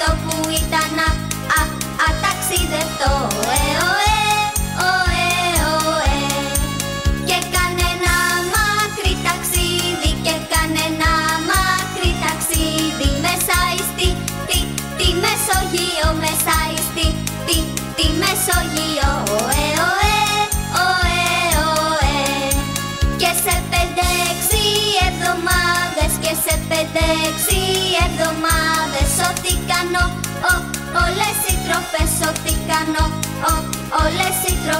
το που ήταν α, α, αταξιδευτό ε, ο, ε, ο. Ε, ε. Και κανένα μακρύ ταξίδι και κανένα μακρύ ταξίδι Μέσα στη, τη, τη Μεσογείο, μέσα στη, τη, τη Μεσογείο ε, ο, ε, ο, ε. Και σε πέντε εβδομάδες και σε πέντε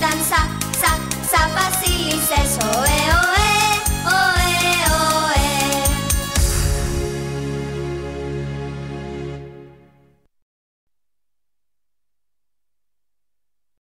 cantan sa, sa, zapas.